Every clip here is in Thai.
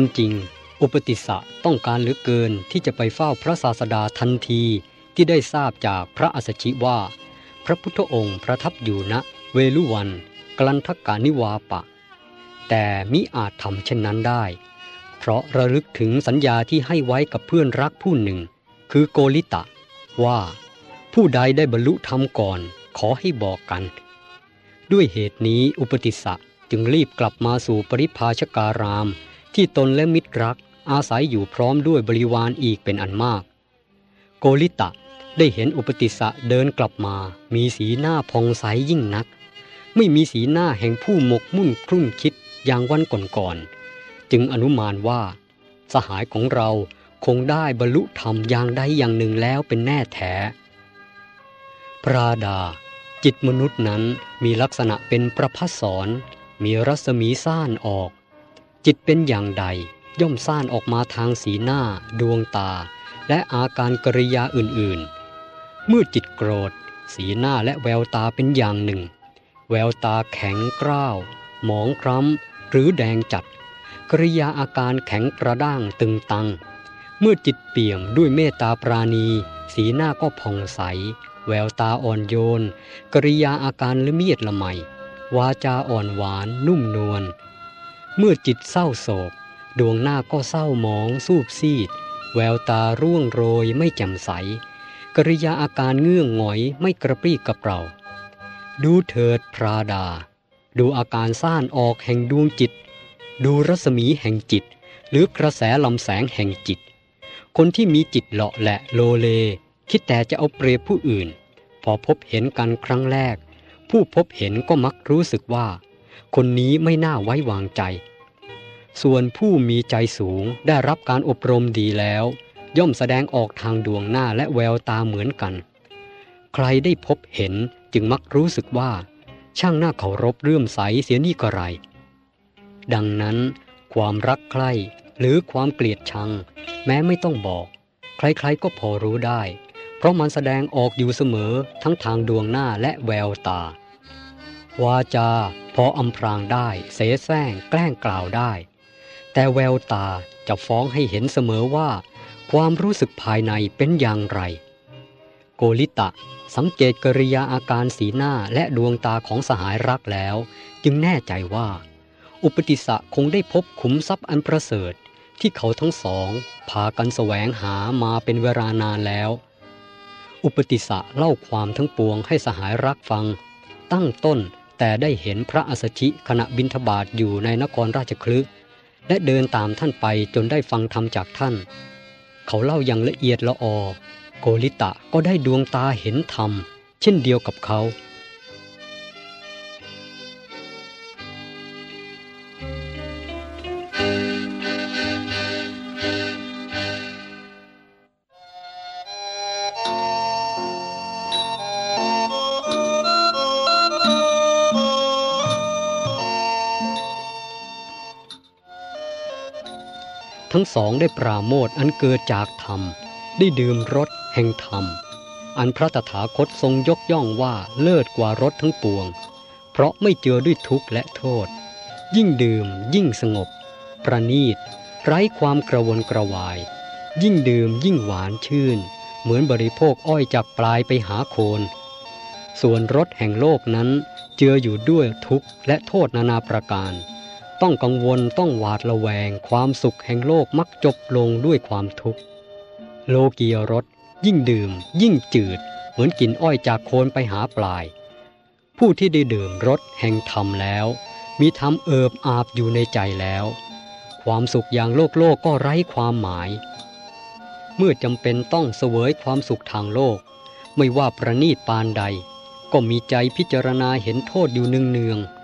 ความจริง อุปติสสะต้องการเหลือเกินที่จะไปเฝ้าพระศาสดาทันทีที่ได้ทราบจากพระอัสสชิว่า พระพุทธองค์ประทับอยู่ณเวลุวันกลันทกานิวาปะ แต่มิอาจทำเช่นนั้นได้ เพราะระลึกถึงสัญญาที่ให้ไว้กับเพื่อนรักผู้หนึ่ง คือโกลิตะ ว่า ผู้ใดได้บรรลุธรรมก่อนขอให้บอกกัน ด้วยเหตุนี้อุปติสสะจึงรีบกลับมาสู่ปริพาชการาม ที่ตนและมิตรรักอาศัยอยู่พร้อมด้วยบริวารอีกเป็นอันมาก โกลิตะได้เห็นอุปติสะเดินกลับมา มีสีหน้าพองใสยยิ่งนัก ไม่มีสีหน้าแห่งผู้หมกมุ่นครุ่นคิดอย่างวันก่อนๆ จึงอนุมานว่า สหายของเราคงได้บรรลุธรรมอย่างใดอย่างหนึ่งแล้วเป็นแน่แท้ปราดา จิตมนุษย์นั้นมีลักษณะเป็นประพัสสอนมีรัศมีซ่านออก จิตเป็นอย่างใด ย่อมซ่านออกมาทางสีหน้า ดวงตา และอาการกริยาอื่นๆ เมื่อจิตโกรธ สีหน้าและแววตาเป็นอย่างหนึ่ง แววตาแข็งกร้าว หมองคล้ำ หรือแดงจัด กริยาอาการแข็งกระด้างตึงตัง เมื่อจิตเปี่ยมด้วยเมตตาปราณี สีหน้าก็ผ่องใส แววตาอ่อนโยน กริยาอาการละเมียดละไม วาจาอ่อนหวานนุ่มนวล เมื่อจิตเศร้าโศก ดวงหน้าก็เศร้าหมองสูบซีด แววตาร่วงโรยไม่แจ่มใส กริยาอาการเงื่องหงอยไม่กระปรี้กระเปร่า ดูเถิดพราดา ดูอาการซ่านออกแห่งดวงจิต ดูรัศมีแห่งจิต หรือกระแสลำแสงแห่งจิต คนที่มีจิตเลาะและโลเล คิดแต่จะเอาเปรียบผู้อื่น พอพบเห็นกันครั้งแรก ผู้พบเห็นก็มักรู้สึกว่าคนนี้ไม่น่าไว้วางใจ ส่วนผู้มีใจสูงได้รับการอบรมดีแล้ว ย่อมแสดงออกทางดวงหน้าและแววตาเหมือนกัน ใครได้พบเห็นจึงมักรู้สึกว่า ช่างหน่าเคารพเรื่อมใสเสียนี่ก็ไร ดังนั้น ความรักใคร่หรือความเกลียดชัง แม้ไม่ต้องบอก ใครๆก็พอรู้ได้ เพราะมันแสดงออกอยู่เสมอทั้งทางดวงหน้าและแววตา วาจาพออำพรางได้ เสแสร้งแกล้งกล่าวได้ แต่แววตาจะฟ้องให้เห็นเสมอว่า ความรู้สึกภายในเป็นอย่างไร โกลิตะสังเกตกริยาอาการสีหน้าและดวงตาของสหายรักแล้ว จึงแน่ใจว่า อุปติสะคงได้พบขุมทรัพย์อันประเสริฐ ที่เขาทั้งสองพากันแสวงหามาเป็นเวลานานแล้ว อุปติสะเล่าความทั้งปวงให้สหายรักฟัง ตั้งต้นแต่ได้เห็นพระอัสชิขณะบินทบาทอยู่ในนครราชคลึ และเดินตามท่านไปจนได้ฟังธรรมจากท่าน เขาเล่าอย่างละเอียดละออ โกลิตะก็ได้ดวงตาเห็นธรรม เช่นเดียวกับเขา ทั้งสองได้ปราโมทอันเกิดจากธรรม ได้ดื่มรสแห่งธรรม อันพระตถาคตทรงยกย่องว่าเลิศกว่ารสทั้งปวง เพราะไม่เจอด้วยทุกข์และโทษ ยิ่งดื่มยิ่งสงบ ประณีต ไร้ความกระวนกระวาย ยิ่งดื่มยิ่งหวานชื่น เหมือนบริโภคอ้อยจากปลายไปหาโคน ส่วนรสแห่งโลกนั้นเจืออยู่ด้วยทุกข์และโทษนานาประการ ต้องกังวลต้องหวาดระแวง ความสุขแห่งโลกมักจบลงด้วยความทุกข์ โลกียรสยิ่งดื่ม ยิ่งจืด เหมือนกินอ้อยจากโคนไปหาปลาย ผู้ที่ได้ดื่มรสแห่งธรรมแล้ว มีธรรมเอิบอาบอยู่ในใจแล้ว ความสุขอย่างโลกโลกก็ไร้ความหมาย เมื่อจำเป็นต้องเสวยความสุขทางโลก ไม่ว่าประนีตปานใด ก็มีใจพิจารณาเห็นโทษอยู่เนืองๆ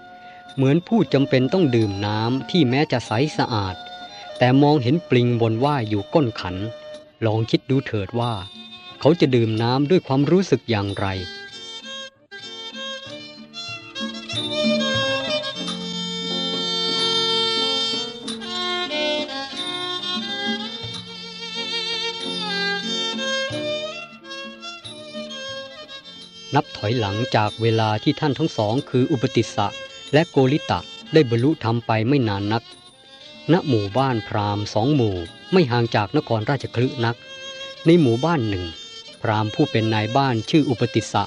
เหมือนผู้จำเป็นต้องดื่มน้ำที่แม้จะใสสะอาด แต่มองเห็นปลิงบนว่ายอยู่ก้นขัน ลองคิดดูเถิดว่า เขาจะดื่มน้ำด้วยความรู้สึกอย่างไรนับถอยหลังจากเวลาที่ท่านทั้งสองคืออุปติสสะ และโกริตะได้บรรลุธรรมไปไม่นานนัก ณหมู่บ้านพราหมณ์สองหมู่ไม่ห่างจากนครราชคลึนัก ในหมู่บ้านหนึ่ง พราหมณ์ผู้เป็นนายบ้านชื่ออุปติสะ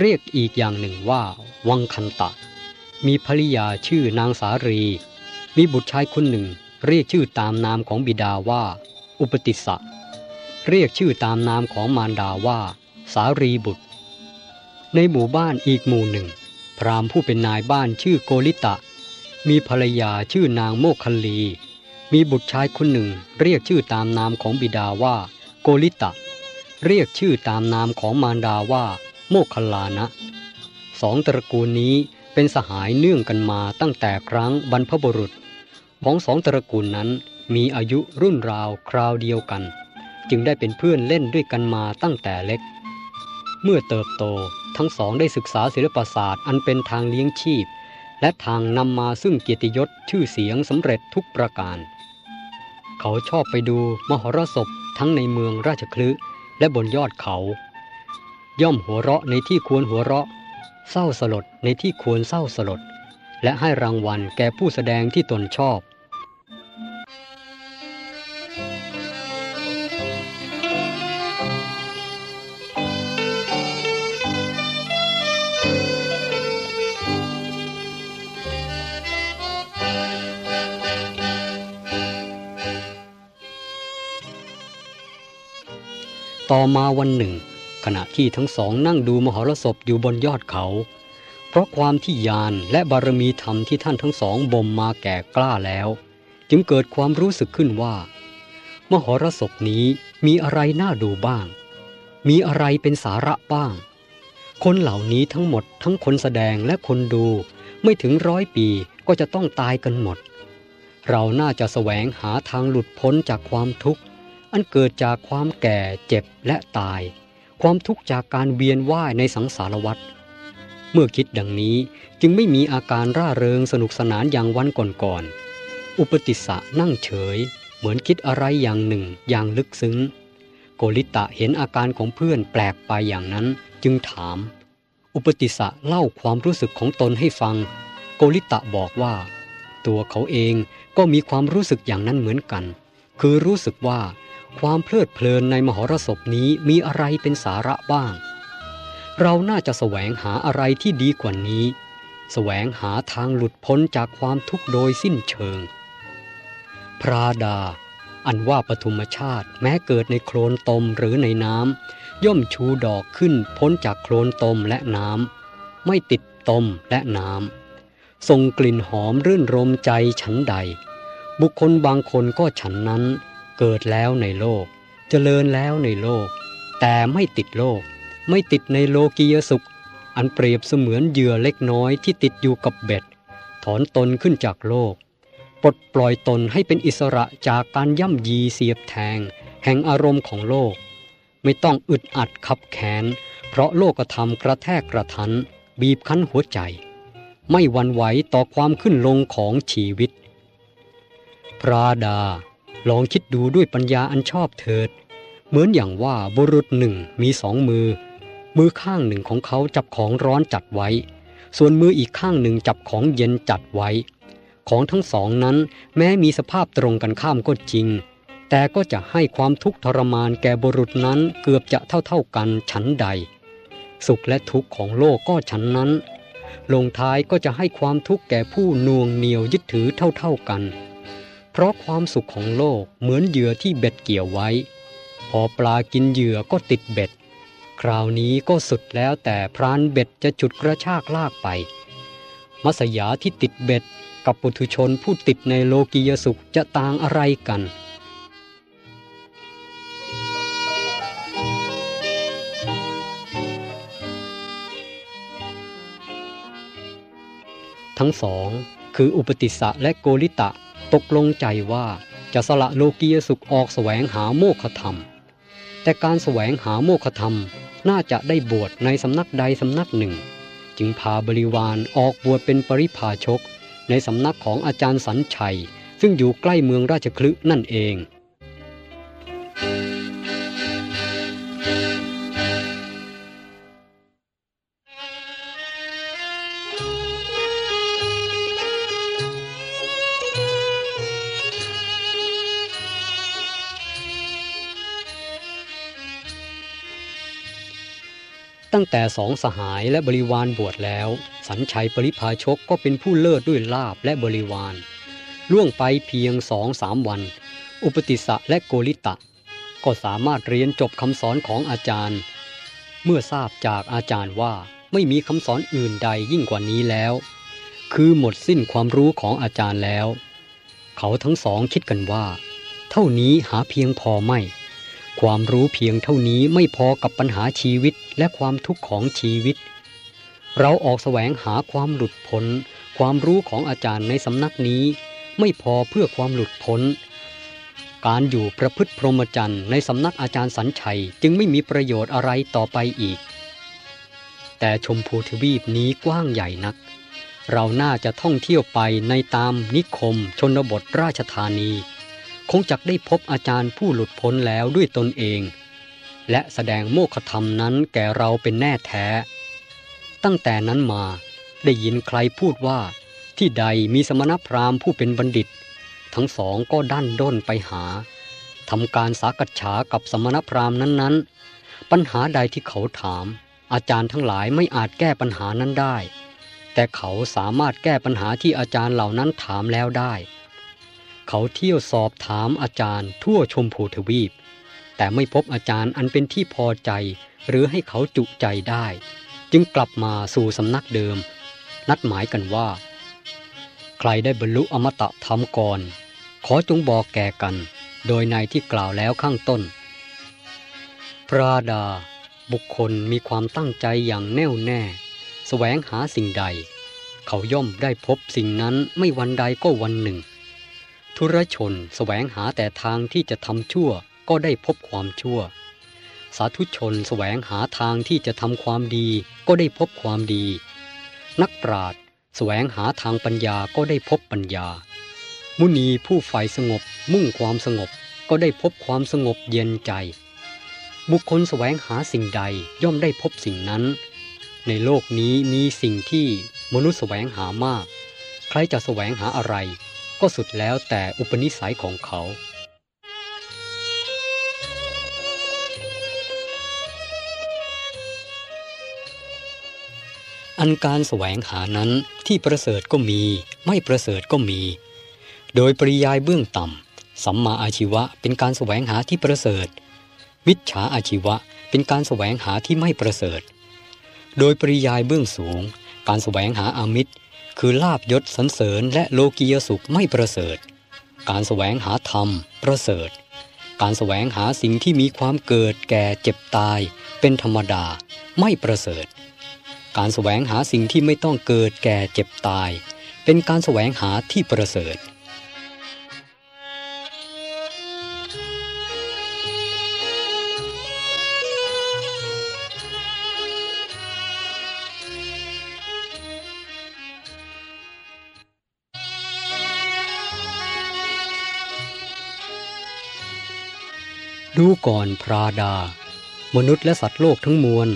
เรียกอีกอย่างหนึ่งว่า วังคันตะ มีภริยาชื่อนางสารี มีบุตรชายคนหนึ่ง เรียกชื่อตามนามของบิดาว่า อุปติสสะเรียกชื่อตามนามของมารดาว่า สารีบุตร ในหมู่บ้านอีกหมู่หนึ่ง พราหมณ์ผู้เป็นนายบ้านชื่อโกลิตะ มีภรรยาชื่อนางโมคคลี มีบุตรชายคนหนึ่ง เรียกชื่อตามนามของบิดาว่า โกลิตะ เรียกชื่อตามนามของมารดาว่า โมคคัลลานะสองตระกูลนี้เป็นสหายเนื่องกันมาตั้งแต่ครั้งบรรพบุรุษ ของสองตระกูลนั้นมีอายุรุ่นราวคราวเดียวกัน จึงได้เป็นเพื่อนเล่นด้วยกันมาตั้งแต่เล็ก เมื่อเติบโตทั้งสองได้ศึกษาศิลปศาสตร์อันเป็นทางเลี้ยงชีพ และทางนำมาซึ่งเกียรติยศชื่อเสียงสำเร็จทุกประการ เขาชอบไปดูมหรสพทั้งในเมืองราชคลึและบนยอดเขา ย่อมหัวเราะในที่ควรหัวเราะ เศร้าสลดในที่ควรเศร้าสลด และให้รางวัลแก่ผู้แสดงที่ตนชอบ ต่อมาวันหนึ่ง ขณะที่ทั้งสองนั่งดูมหรสพอยู่บนยอดเขา เพราะความที่ยานและบารมีธรรมที่ท่านทั้งสองบ่มมาแก่กล้าแล้ว จึงเกิดความรู้สึกขึ้นว่า มหรสพนี้มีอะไรน่าดูบ้าง มีอะไรเป็นสาระบ้าง คนเหล่านี้ทั้งหมดทั้งคนแสดงและคนดูไม่ถึงร้อยปีก็จะต้องตายกันหมด เราน่าจะแสวงหาทางหลุดพ้นจากความทุกข์ อันเกิดจากความแก่เจ็บและตาย ความทุกข์จากการเวียนว่ายในสังสารวัฏเมื่อคิดดังนี้จึงไม่มีอาการร่าเริงสนุกสนานอย่างวันก่อนๆอุปติสสะนั่งเฉย เหมือนคิดอะไรอย่างหนึ่งอย่างลึกซึ้ง โกริตะเห็นอาการของเพื่อนแปลกไปอย่างนั้นจึงถาม อุปติสสะเล่าความรู้สึกของตนให้ฟัง โกริตะบอกว่า ตัวเขาเองก็มีความรู้สึกอย่างนั้นเหมือนกัน คือรู้สึกว่า ความเพลิดเพลินในมหรสพนี้มีอะไรเป็นสาระบ้าง เราน่าจะแสวงหาอะไรที่ดีกว่านี้ แสวงหาทางหลุดพ้นจากความทุกข์โดยสิ้นเชิง พระดา อันว่าปฐุมชาติแม้เกิดในโคลนตมหรือในน้ำย่อมชูดอกขึ้นพ้นจากโคลนตมและน้ำไม่ติดตมและน้ำส่งกลิ่นหอมรื่นรมใจฉันใด บุคคลบางคนก็ฉันนั้น เกิดแล้วในโลก เจริญแล้วในโลก แต่ไม่ติดโลก ไม่ติดในโลกียสุข อันเปรียบเสมือนเหยื่อเล็กน้อยที่ติดอยู่กับเบ็ด ถอนตนขึ้นจากโลก ปลดปล่อยตนให้เป็นอิสระจากการย่ำยีเสียบแทง แห่งอารมณ์ของโลก ไม่ต้องอึดอัดขับแขน เพราะโลกธรรมกระแทกกระทัน บีบคั้นหัวใจ ไม่วันไหวต่อความขึ้นลงของชีวิต พระดา ลองคิดดูด้วยปัญญาอันชอบเถิด เหมือนอย่างว่าบุรุษหนึ่งมีสองมือ มือข้างหนึ่งของเขาจับของร้อนจัดไว้ ส่วนมืออีกข้างหนึ่งจับของเย็นจัดไว้ ของทั้งสองนั้นแม้มีสภาพตรงกันข้ามก็จริง แต่ก็จะให้ความทุกข์ทรมานแก่บุรุษนั้นเกือบจะเท่าๆกันฉันใด สุขและทุกข์ของโลกก็ฉันนั้น ลงท้ายก็จะให้ความทุกข์แก่ผู้นวงเหนียวยึดถือเท่าๆกัน เพราะความสุขของโลกเหมือนเหยื่อที่เบ็ดเกี่ยวไว้ พอปลากินเหยื่อก็ติดเบ็ด คราวนี้ก็สุดแล้วแต่พรานเบ็ดจะจุดกระชากลากไป มัสยาที่ติดเบ็ดกับปุถุชนผู้ติดในโลกียสุขจะต่างอะไรกันทั้งสองคืออุปติสสะและโกริตะ ตกลงใจว่าจะสละโลกียสุขออกแสวงหาโมฆะธรรม แต่การแสวงหาโมฆะธรรมน่าจะได้บวชในสำนักใดสำนักหนึ่ง จึงพาบริวารออกบวชเป็นปริพาชก ในสำนักของอาจารย์สันชัย ซึ่งอยู่ใกล้เมืองราชคลึนั่นเอง ตั้งแต่สองสหายและบริวารบวชแล้ว สัญชัยปริพาชกก็เป็นผู้เลิศด้วยลาบและบริวาร ล่วงไปเพียงสองสามวัน อุปติสะและโกริตะ ก็สามารถเรียนจบคำสอนของอาจารย์ เมื่อทราบจากอาจารย์ว่าไม่มีคำสอนอื่นใดยิ่งกว่านี้แล้ว คือหมดสิ้นความรู้ของอาจารย์แล้ว เขาทั้งสองคิดกันว่า เท่านี้หาเพียงพอไม่ ความรู้เพียงเท่านี้ไม่พอกับปัญหาชีวิตและความทุกข์ของชีวิต เราออกแสวงหาความหลุดพ้น ความรู้ของอาจารย์ในสำนักนี้ ไม่พอเพื่อความหลุดพ้น การอยู่ประพฤติพรหมจรรย์ในสำนักอาจารย์สัญชัยจึงไม่มีประโยชน์อะไรต่อไปอีก แต่ชมพูทวีปนี้กว้างใหญ่นัก เราน่าจะท่องเที่ยวไปในตามนิคมชนบทราชธานี คงจักได้พบอาจารย์ผู้หลุดพ้นแล้วด้วยตนเอง และแสดงโมฆะธรรมนั้นแก่เราเป็นแน่แท้ ตั้งแต่นั้นมาได้ยินใครพูดว่า ที่ใดมีสมณพราหมณ์ผู้เป็นบัณฑิต ทั้งสองก็ดันด้นไปหาทำการสากัจฉากับสมณพราหมณ์นั้นๆ ปัญหาใดที่เขาถาม อาจารย์ทั้งหลายไม่อาจแก้ปัญหานั้นได้ แต่เขาสามารถแก้ปัญหาที่อาจารย์เหล่านั้นถามแล้วได้ เขาเที่ยวสอบถามอาจารย์ทั่วชมพูทวีป แต่ไม่พบอาจารย์อันเป็นที่พอใจ หรือให้เขาจุใจได้ จึงกลับมาสู่สำนักเดิม นัดหมายกันว่า ใครได้บรรลุอมตะธรรมก่อน ขอจงบอกแก่กัน โดยในที่กล่าวแล้วข้างต้น พระดา บุคคลมีความตั้งใจอย่างแน่วแน่แสวงหาสิ่งใด เขาย่อมได้พบสิ่งนั้นไม่วันใดก็วันหนึ่ง ธุรชนแสวงหาแต่ทางที่จะทำชั่วก็ได้พบความชั่ว สาธุชนแสวงหาทางที่จะทำความดีก็ได้พบความดี นักปราชญ์แสวงหาทางปัญญาก็ได้พบปัญญา มุนีผู้ใฝ่สงบมุ่งความสงบก็ได้พบความสงบเย็นใจ บุคคลแสวงหาสิ่งใดย่อมได้พบสิ่งนั้น ในโลกนี้มีสิ่งที่มนุษย์แสวงหามาก ใครจะแสวงหาอะไร ก็สุดแล้วแต่อุปนิสัยของเขา อันการแสวงหานั้นที่ประเสริฐก็มี ไม่ประเสริฐก็มี โดยปริยายเบื้องต่ำสัมมาอาชีวะเป็นการแสวงหาที่ประเสริฐมิจฉาอาชีวะเป็นการแสวงหาที่ไม่ประเสริฐ โดยปริยายเบื้องสูง การแสวงหาอามิตร คือลาบยศสันเสริญและโลกียสุขไม่ประเสริฐ การแสวงหาธรรมประเสริฐ การแสวงหาสิ่งที่มีความเกิดแก่เจ็บตาย เป็นธรรมดาไม่ประเสริฐ การแสวงหาสิ่งที่ไม่ต้องเกิดแก่เจ็บตาย เป็นการแสวงหาที่ประเสริฐ ดูก่อนพราดา มนุษย์และสัตว์โลกทั้งมวล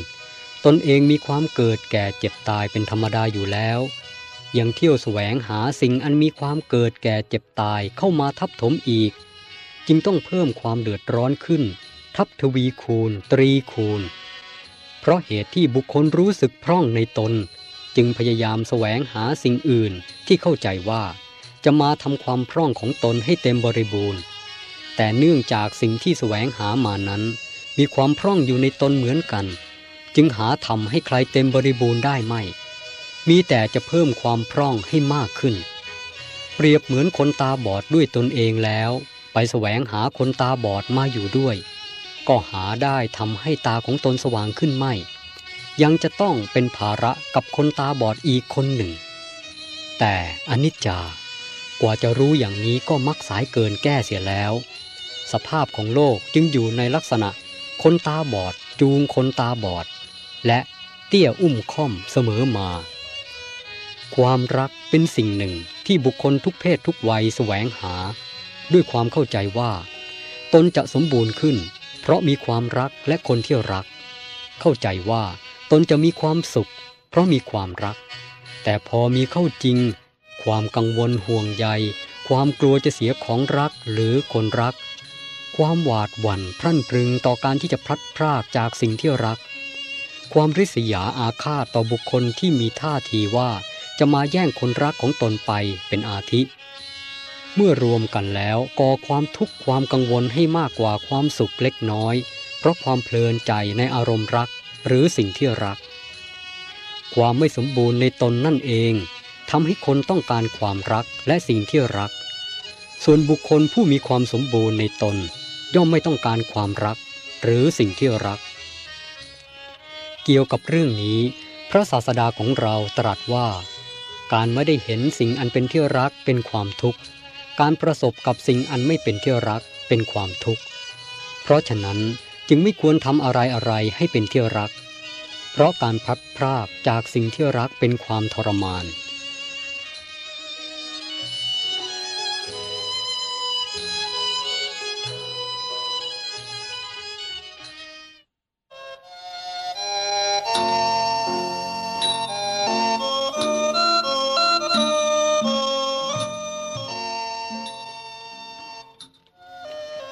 ตนเองมีความเกิดแก่เจ็บตายเป็นธรรมดาอยู่แล้ว ยังเที่ยวแสวงหาสิ่งอันมีความเกิดแก่เจ็บตายเข้ามาทับถมอีก จึงต้องเพิ่มความเดือดร้อนขึ้น ทับทวีคูณ ตรีคูณ เพราะเหตุที่บุคคลรู้สึกพร่องในตน จึงพยายามแสวงหาสิ่งอื่นที่เข้าใจว่า จะมาทำความพร่องของตนให้เต็มบริบูรณ์ แต่เนื่องจากสิ่งที่แสวงหามานั้น มีความพร่องอยู่ในตนเหมือนกัน จึงหาทำให้ใครเต็มบริบูรณ์ได้ไม่ มีแต่จะเพิ่มความพร่องให้มากขึ้น เปรียบเหมือนคนตาบอดด้วยตนเองแล้ว ไปแสวงหาคนตาบอดมาอยู่ด้วย ก็หาได้ทำให้ตาของตนสว่างขึ้นไม่ ยังจะต้องเป็นภาระกับคนตาบอดอีกคนหนึ่ง แต่อนิจจากว่าจะรู้อย่างนี้ก็มักสายเกินแก้เสียแล้ว สภาพของโลกจึงอยู่ในลักษณะ คนตาบอดจูงคนตาบอด และเตี้ยอุ้มค่อมเสมอมา ความรักเป็นสิ่งหนึ่งที่บุคคลทุกเพศทุกวัยแสวงหา ด้วยความเข้าใจว่า ตนจะสมบูรณ์ขึ้น เพราะมีความรักและคนที่รัก เข้าใจว่าตนจะมีความสุข เพราะมีความรัก แต่พอมีเข้าจริง ความกังวลห่วงใย ความกลัวจะเสียของรักหรือคนรัก ความหวาดหวั่นพรั่นพรึงต่อการที่จะพลัดพรากจากสิ่งที่รัก ความริษยาอาฆาตต่อบุคคลที่มีท่าทีว่าจะมาแย่งคนรักของตนไปเป็นอาทิ เมื่อรวมกันแล้วก่อความทุกข์ความกังวลให้มากกว่าความสุขเล็กน้อย เพราะความเพลินใจในอารมณ์รักหรือสิ่งที่รัก ความไม่สมบูรณ์ในตนนั่นเองทำให้คนต้องการความรักและสิ่งที่รัก ส่วนบุคคลผู้มีความสมบูรณ์ในตน ย่อมไม่ต้องการความรัก หรือสิ่งที่รัก เกี่ยวกับเรื่องนี้ พระศาสดาของเราตรัสว่า การไม่ได้เห็นสิ่งอันเป็นที่รักเป็นความทุกข์ การประสบกับสิ่งอันไม่เป็นที่รักเป็นความทุกข์ เพราะฉะนั้นจึงไม่ควรทำอะไรอะไรให้เป็นที่รัก เพราะการพัดพรากจากสิ่งที่รักเป็นความทรมาน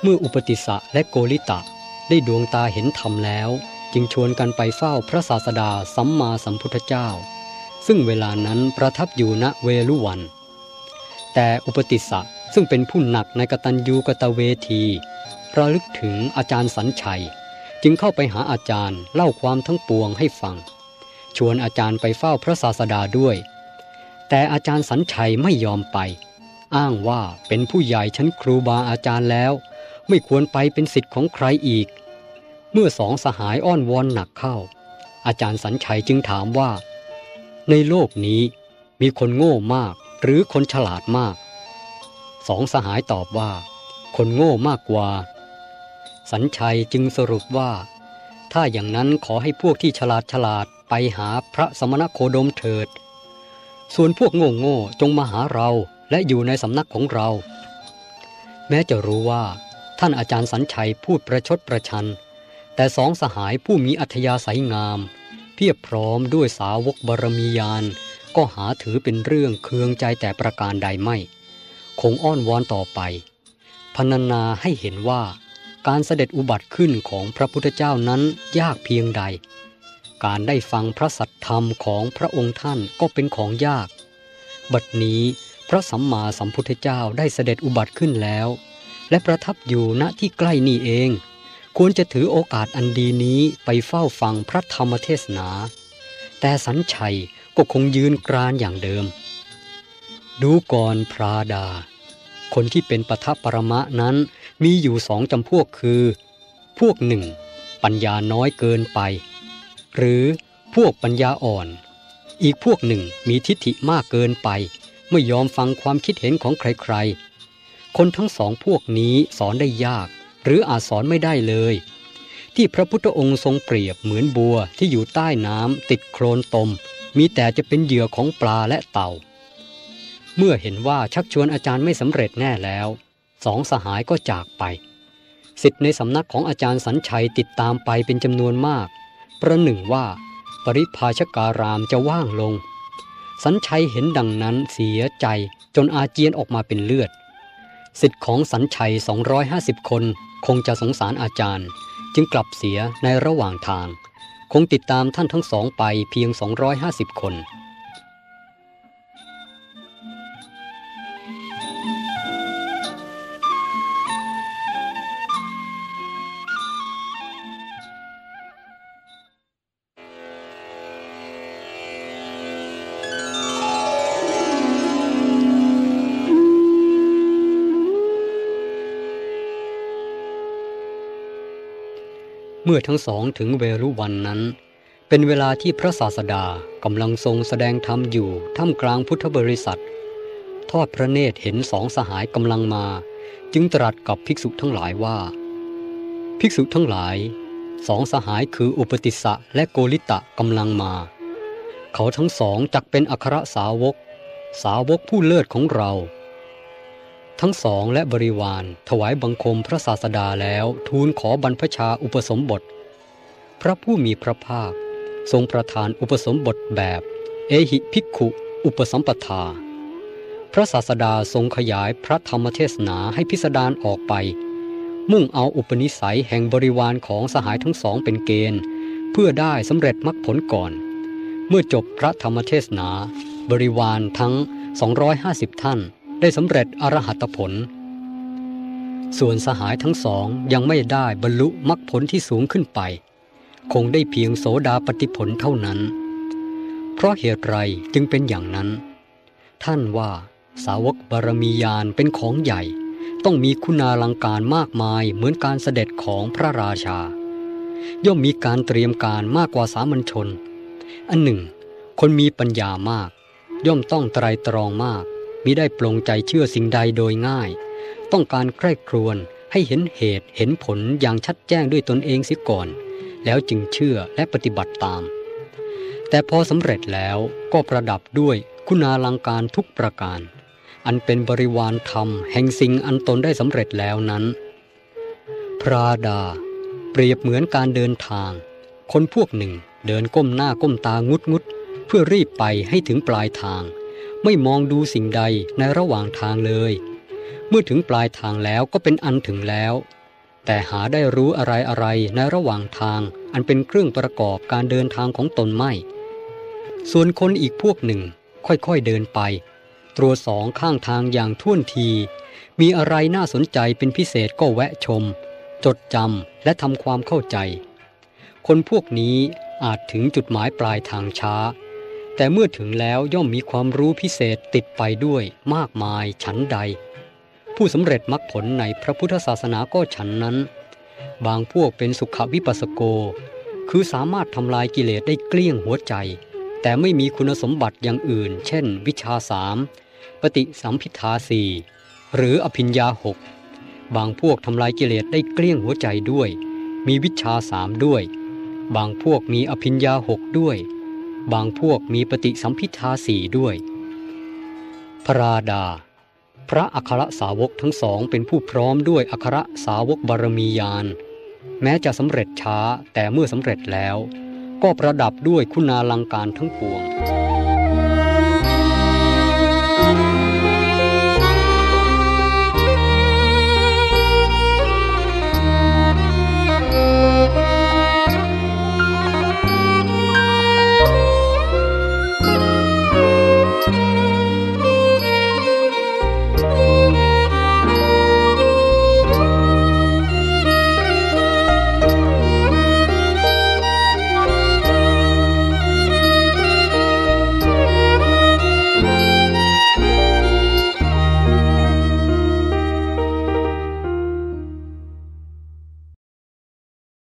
เมื่ออุปติสะและโกริตะ ได้ดวงตาเห็นธรรมแล้ว จึงชวนกันไปเฝ้าพระศาสดาสัมมาสัมพุทธเจ้า ซึ่งเวลานั้นประทับอยู่ณเวลุวัน แต่อุปติสะซึ่งเป็นผู้หนักในกตัญญูกตเวทีระลึกถึงอาจารย์สัญชัย จึงเข้าไปหาอาจารย์เล่าความทั้งปวงให้ฟัง ชวนอาจารย์ไปเฝ้าพระศาสดาด้วย แต่อาจารย์สัญชัยไม่ยอมไป อ้างว่าเป็นผู้ใหญ่ชั้นครูบาอาจารย์แล้ว ไม่ควรไปเป็นสิทธิ์ของใครอีก เมื่อสองสหายอ้อนวอนหนักเข้า อาจารย์สัญชัยจึงถามว่า ในโลกนี้มีคนโง่มากหรือคนฉลาดมาก สองสหายตอบว่า คนโง่มากกว่า สัญชัยจึงสรุปว่า ถ้าอย่างนั้นขอให้พวกที่ฉลาดฉลาดไปหาพระสมณโคดมเถิด ส่วนพวกโง่โง่จงมาหาเราและอยู่ในสำนักของเรา แม้จะรู้ว่า ท่านอาจารย์สัญชัยพูดประชดประชัน แต่สองสหายผู้มีอัธยาศัยงาม เพียบพร้อมด้วยสาวกบารมียาน ก็หาถือเป็นเรื่องเคืองใจแต่ประการใดไม่ คงอ้อนวอนต่อไปพนันนาให้เห็นว่า การเสด็จอุบัติขึ้นของพระพุทธเจ้านั้นยากเพียงใด การได้ฟังพระสัทธรรมของพระองค์ท่านก็เป็นของยาก บัดนี้พระสัมมาสัมพุทธเจ้าได้เสด็จอุบัติขึ้นแล้ว และประทับอยู่ณที่ใกล้นี่เอง ควรจะถือโอกาสอันดีนี้ไปเฝ้าฟังพระธรรมเทศนา แต่สัญชัยก็คงยืนกรานอย่างเดิม ดูก่อนพระดา คนที่เป็นปทัปรมะนั้นมีอยู่สองจำพวกคือ พวกหนึ่ง ปัญญาน้อยเกินไป หรือพวกปัญญาอ่อน อีกพวกหนึ่งมีทิฏฐิมากเกินไป ไม่ยอมฟังความคิดเห็นของใครๆ คนทั้งสองพวกนี้สอนได้ยาก หรืออาจสอนไม่ได้เลย ที่พระพุทธองค์ทรงเปรียบเหมือนบัวที่อยู่ใต้น้ำติดโคลนตม มีแต่จะเป็นเหยื่อของปลาและเต่า เมื่อเห็นว่าชักชวนอาจารย์ไม่สำเร็จแน่แล้วสองสหายก็จากไปสิทธิ์ในสำนักของอาจารย์สัญชัยติดตามไปเป็นจำนวนมาก ประหนึ่งว่า ปริพาชการามจะว่างลง สัญชัยเห็นดังนั้นเสียใจจนอาเจียนออกมาเป็นเลือด สิทธิ์ของสัญชัย 250 คนคงจะสงสารอาจารย์ จึงกลับเสียในระหว่างทาง คงติดตามท่านทั้งสองไปเพียง 250 คน มื่อทั้งสองถึงเวรุวันนั้น เป็นเวลาที่พระศาสดากำลังทรงแสดงธรรมอยู่ท่ามกลางพุทธบริษัท ทอดพระเนตรเห็นสองสหายกำลังมา จึงตรัสกับภิกษุทั้งหลายว่า ภิกษุทั้งหลายสองสหายคืออุปติสสะและโกริตะกำลังมา เขาทั้งสองจักเป็นอัครสาวก สาวกผู้เลิศของเรา ทั้งสองและบริวาร ถวายบังคมพระศาสดาแล้วทูลขอบรรพชาอุปสมบท พระผู้มีพระภาค ทรงประทานอุปสมบทแบบ เอหิภิกขุ อุปสัมปทา พระศาสดาทรงขยายพระธรรมเทศนาให้พิสดารออกไป มุ่งเอาอุปนิสัยแห่งบริวารของสหายทั้งสองเป็นเกณฑ์ เพื่อได้สำเร็จมรรคผลก่อน เมื่อจบพระธรรมเทศนา บริวารทั้ง 250 ท่าน ได้สำเร็จอรหัตผล ส่วนสหายทั้งสองยังไม่ได้บรรลุมรรคผลที่สูงขึ้นไป คงได้เพียงโสดาปฏิผลเท่านั้น เพราะเหตุไรจึงเป็นอย่างนั้น ท่านว่าสาวกบารมียานเป็นของใหญ่ ต้องมีคุณาลังการมากมายเหมือนการเสด็จของพระราชา ย่อมมีการเตรียมการมากกว่าสามัญชน อันหนึ่ง คนมีปัญญามาก ย่อมต้องไตรตรองมาก มิได้ปลงใจเชื่อสิ่งใดโดยง่าย ต้องการใคร่ครวญให้เห็นเหตุเห็นผลอย่างชัดแจ้งด้วยตนเองเสียก่อน แล้วจึงเชื่อและปฏิบัติตาม แต่พอสำเร็จแล้วก็ประดับด้วยคุณาลังการทุกประการ อันเป็นบริวารธรรม แห่งสิ่งอันตนได้สำเร็จแล้วนั้น พระดา เปรียบเหมือนการเดินทาง คนพวกหนึ่งเดินก้มหน้าก้มตางุดงุดเพื่อรีบไปให้ถึงปลายทาง ไม่มองดูสิ่งใดในระหว่างทางเลย เมื่อถึงปลายทางแล้วก็เป็นอันถึงแล้ว แต่หาได้รู้อะไรอะไรในระหว่างทางอันเป็นเครื่องประกอบการเดินทางของตนไม่ ส่วนคนอีกพวกหนึ่งค่อยๆเดินไป ตรวจสองข้างทางอย่างท่วนที มีอะไรน่าสนใจเป็นพิเศษก็แวะชม จดจำและทำความเข้าใจ คนพวกนี้อาจถึงจุดหมายปลายทางช้า แต่เมื่อถึงแล้วย่อมมีความรู้พิเศษติดไปด้วยมากมายฉันใด ผู้สำเร็จมรรคผลในพระพุทธศาสนาก็ฉันนั้น บางพวกเป็นสุขวิปัสสโก คือสามารถทำลายกิเลสได้เกลี้ยงหัวใจ แต่ไม่มีคุณสมบัติอย่างอื่น เช่น วิชาสามปฏิสัมพิทาสี่หรืออภิญญาหกบางพวกทำลายกิเลสได้เกลี้ยงหัวใจด้วย มีวิชาสามด้วย บางพวกมีอภิญญาหกด้วย บางพวกมีปฏิสัมพิทาสีด้วย พระราดา พระอัครสาวกทั้งสองเป็นผู้พร้อมด้วยอัครสาวกบารมียาน แม้จะสำเร็จช้าแต่เมื่อสำเร็จแล้ว ก็ประดับด้วยคุณาลังการทั้งปวง